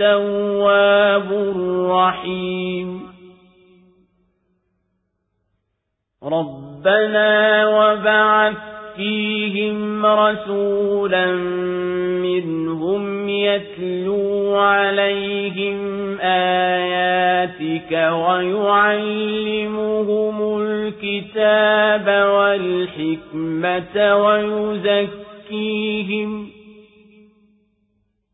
التَّوَّابُ الرَّحِيمُ. رَبَّنَا وَبَعَثْ فِيهِمْ رَسُولًا مِّنْهُمْ يَتْلُو عَلَيْهِمْ آيَاتِكَ وَيُعَلِّمُهُمُ الْكِتَابَ وَالْحِكْمَةَ وَيُزَكِّيهِمْ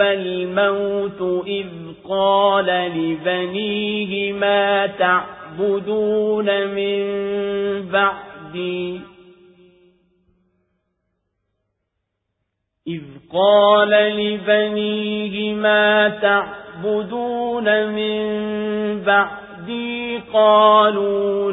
الموت إذ قال لبنيه ما تعبدون من بعدي؟ إذ قال لبنيه ما تعبدون من بعدي؟ قالوا